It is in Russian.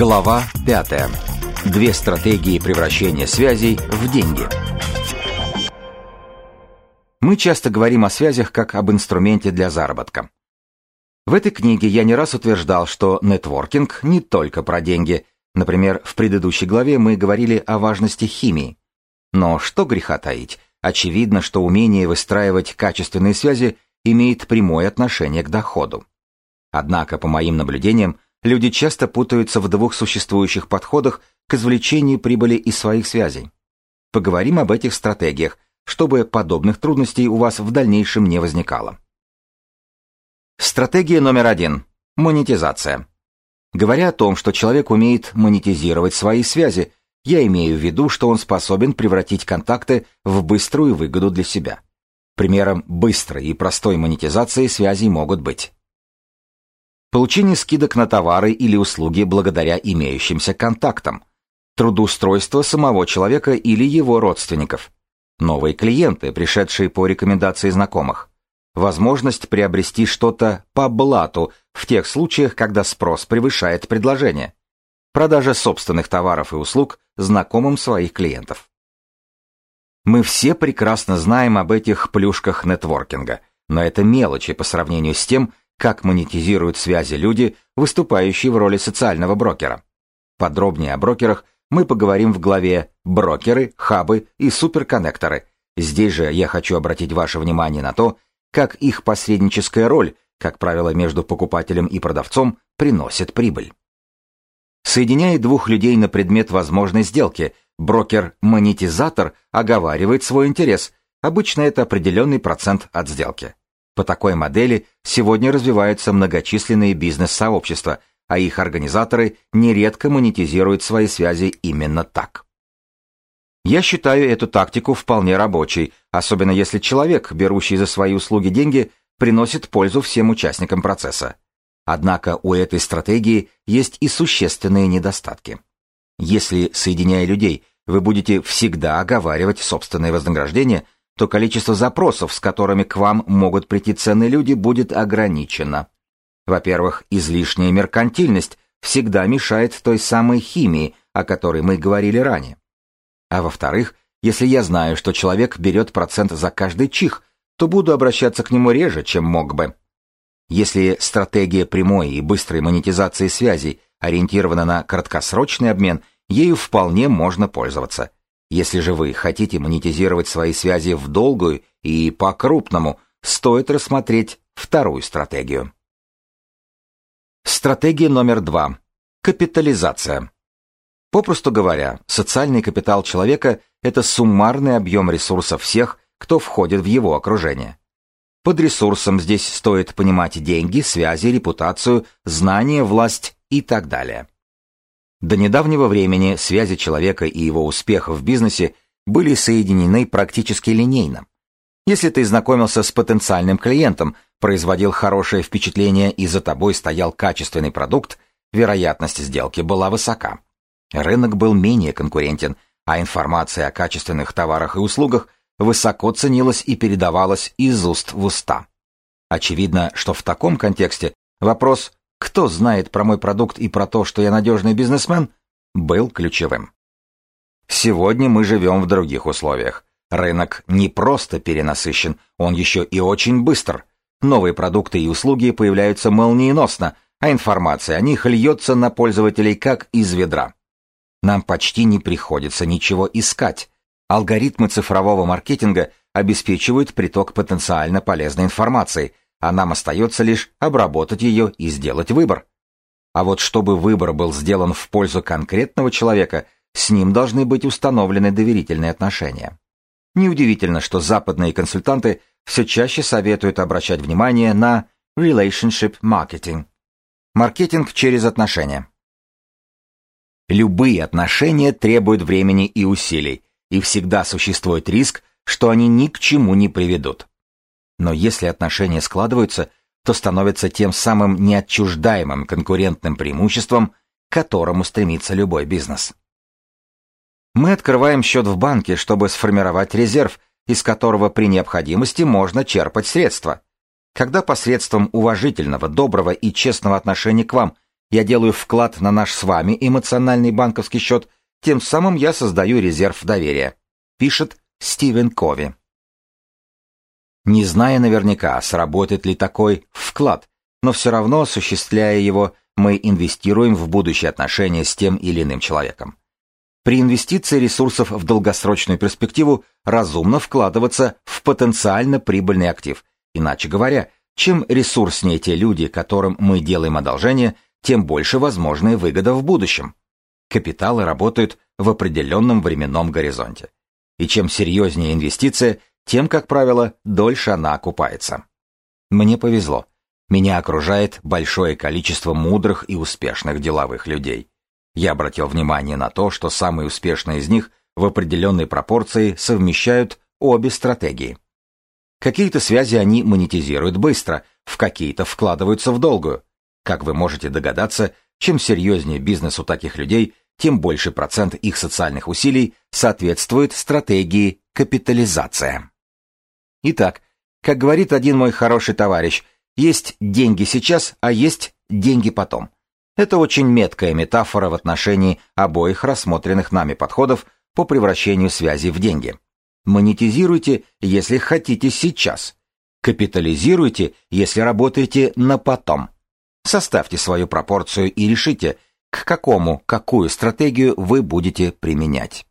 Глава 5. Две стратегии превращения связей в деньги. Мы часто говорим о связях как об инструменте для заработка. В этой книге я не раз утверждал, что нетворкинг не только про деньги. Например, в предыдущей главе мы говорили о важности химии. Но что греха таить? Очевидно, что умение выстраивать качественные связи имеет прямое отношение к доходу. Однако, по моим наблюдениям, люди часто путаются в двух существующих подходах к извлечению прибыли из своих связей. Поговорим об этих стратегиях, чтобы подобных трудностей у вас в дальнейшем не возникало. Стратегия номер один. Монетизация. Говоря о том, что человек умеет монетизировать свои связи, я имею в виду, что он способен превратить контакты в быструю выгоду для себя. Примером быстрой и простой монетизации связей могут быть получение скидок на товары или услуги благодаря имеющимся контактам, трудоустройство самого человека или его родственников, новые клиенты, пришедшие по рекомендации знакомых, возможность приобрести что-то по блату в тех случаях, когда спрос превышает предложение, продажа собственных товаров и услуг знакомым своих клиентов. Мы все прекрасно знаем об этих плюшках нетворкинга, но это мелочи по сравнению с тем, как монетизируют связи люди, выступающие в роли социального брокера. Подробнее о брокерах мы поговорим в главе «Брокеры, хабы и суперконнекторы». Здесь же я хочу обратить ваше внимание на то, как их посредническая роль, как правило, между покупателем и продавцом, приносит прибыль. Соединяя двух людей на предмет возможной сделки, брокер-монетизатор оговаривает свой интерес, обычно это определенный процент от сделки. По такой модели сегодня развиваются многочисленные бизнес-сообщества, а их организаторы нередко монетизируют свои связи именно так. Я считаю эту тактику вполне рабочей, особенно если человек, берущий за свои услуги деньги, приносит пользу всем участникам процесса. Однако у этой стратегии есть и существенные недостатки. Если, соединяя людей, вы будете всегда оговаривать собственное вознаграждение – то количество запросов, с которыми к вам могут прийти ценные люди, будет ограничено. Во-первых, излишняя меркантильность всегда мешает той самой химии, о которой мы говорили ранее. А во-вторых, если я знаю, что человек берет процент за каждый чих, то буду обращаться к нему реже, чем мог бы. Если стратегия прямой и быстрой монетизации связей ориентирована на краткосрочный обмен, ею вполне можно пользоваться – если же вы хотите монетизировать свои связи в долгую и по-крупному, стоит рассмотреть вторую стратегию. Стратегия номер два. Капитализация. Попросту говоря, социальный капитал человека – это суммарный объем ресурсов всех, кто входит в его окружение. Под ресурсом здесь стоит понимать деньги, связи, репутацию, знания, власть и так далее. До недавнего времени связи человека и его успеха в бизнесе были соединены практически линейно. Если ты знакомился с потенциальным клиентом, производил хорошее впечатление и за тобой стоял качественный продукт, вероятность сделки была высока. Рынок был менее конкурентен, а информация о качественных товарах и услугах высоко ценилась и передавалась из уст в уста. Очевидно, что в таком контексте вопрос кто знает про мой продукт и про то, что я надежный бизнесмен, был ключевым. Сегодня мы живем в других условиях. Рынок не просто перенасыщен, он еще и очень быстр. Новые продукты и услуги появляются молниеносно, а информация о них льется на пользователей как из ведра. Нам почти не приходится ничего искать. Алгоритмы цифрового маркетинга обеспечивают приток потенциально полезной информации, а нам остается лишь обработать ее и сделать выбор. А вот чтобы выбор был сделан в пользу конкретного человека, с ним должны быть установлены доверительные отношения. Неудивительно, что западные консультанты все чаще советуют обращать внимание на relationship marketing. Маркетинг через отношения. Любые отношения требуют времени и усилий, и всегда существует риск, что они ни к чему не приведут. Но если отношения складываются, то становятся тем самым неотчуждаемым конкурентным преимуществом, к которому стремится любой бизнес. Мы открываем счет в банке, чтобы сформировать резерв, из которого при необходимости можно черпать средства. Когда посредством уважительного, доброго и честного отношения к вам Я делаю вклад на наш с вами эмоциональный банковский счет, тем самым я создаю резерв доверия, пишет Стивен Кови. Не зная наверняка, сработает ли такой вклад, но все равно, осуществляя его, мы инвестируем в будущие отношения с тем или иным человеком. При инвестиции ресурсов в долгосрочную перспективу разумно вкладываться в потенциально прибыльный актив. Иначе говоря, чем ресурснее те люди, которым мы делаем одолжение, тем больше возможная выгода в будущем. Капиталы работают в определенном временном горизонте. И чем серьезнее инвестиция, тем, как правило, дольше она окупается. Мне повезло. Меня окружает большое количество мудрых и успешных деловых людей. Я обратил внимание на то, что самые успешные из них в определенной пропорции совмещают обе стратегии. Какие-то связи они монетизируют быстро, в какие-то вкладываются в долгую. Как вы можете догадаться, чем серьезнее бизнес у таких людей, тем больше процент их социальных усилий соответствует стратегии капитализация. Итак, как говорит один мой хороший товарищ, есть деньги сейчас, а есть деньги потом. Это очень меткая метафора в отношении обоих рассмотренных нами подходов по превращению связи в деньги. Монетизируйте, если хотите сейчас. Капитализируйте, если работаете на потом. Составьте свою пропорцию и решите, к какому, какую стратегию вы будете применять.